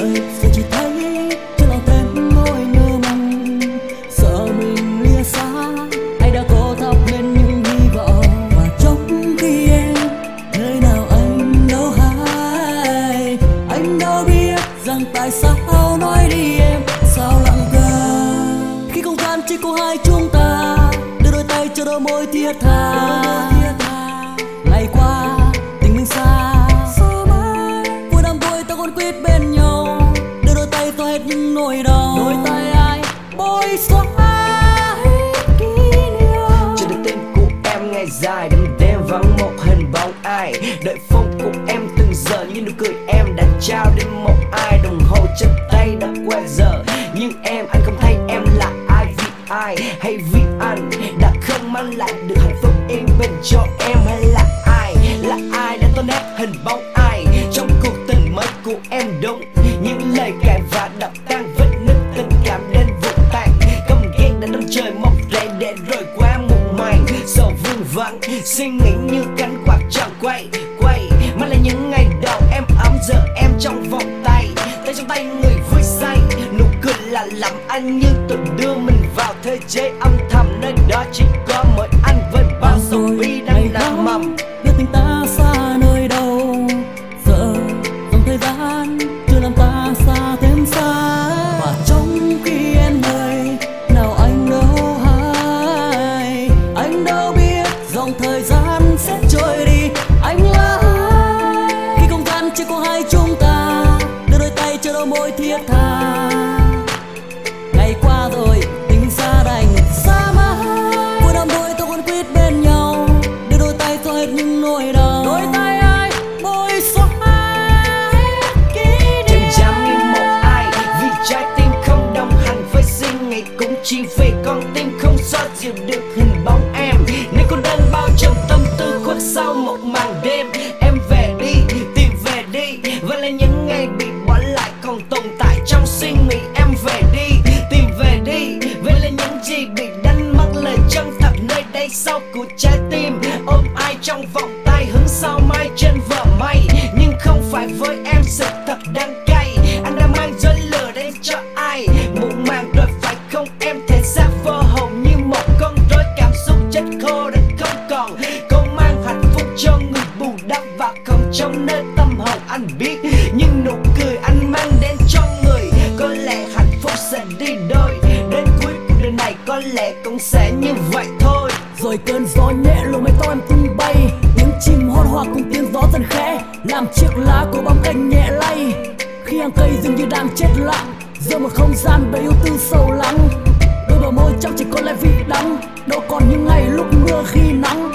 ơi, giờ chỉ thấy chưa lòng thêm nỗi nhớ mong, sợ mình lìa xa. Anh đã cố tập nên những hi vọng, và trong khi em nơi nào anh đâu hay. Anh đâu biết rằng tại sao nói đi em sao lặng cờ khi không gian chỉ có hai chúng ta đưa đôi tay cho đôi môi thiết tha ngày qua những nỗi đau. Đôi tay ai? Bôi xóa hết kỷ niệm. Cho đến tên của em ngày dài đêm đêm vắng một hình bóng ai. Đợi phong của em từng giờ như nụ cười em đã trao đến một ai. Đồng hồ chân tay đã quay giờ nhưng em anh không thấy em là ai vì ai hay vì anh. Đã không mang lại được hạnh phúc yên bình cho em hay là ai? Là ai những lời cãi và đập tan vết nứt tình cảm đến vụt tàn cầm ghen đã đâm trời mọc lại để rồi qua một màn sầu vương vắng suy nghĩ như cánh quạt chẳng quay quay. Mà là những ngày đầu em ấm, giờ em trong vòng tay. Tay trong tay người vui say, nụ cười là làm anh như tự đưa mình vào thế giới âm thầm. Nơi đó chỉ có mỗi anh với ba dòng thời gian sẽ trôi đi. Anh là ai? Khi không gian chỉ có hai chúng ta, đưa đôi tay cho đôi môi thiết tha. Ngày qua rồi tim. Ôm ai trong vòng tay, hứng sao mai trên vợ mây Nhưng không phải với em, sự thật đang hòa cùng tiếng gió dần khẽ. Làm chiếc lá của bóng cành nhẹ lay. Khi hàng cây dường như đang chết lặng, giữa một không gian đầy ưu tư sâu lắng. Đôi bờ môi trong chỉ còn lại vị đắng, đâu còn những ngày lúc mưa khi nắng.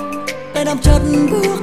Tay nắm chân bước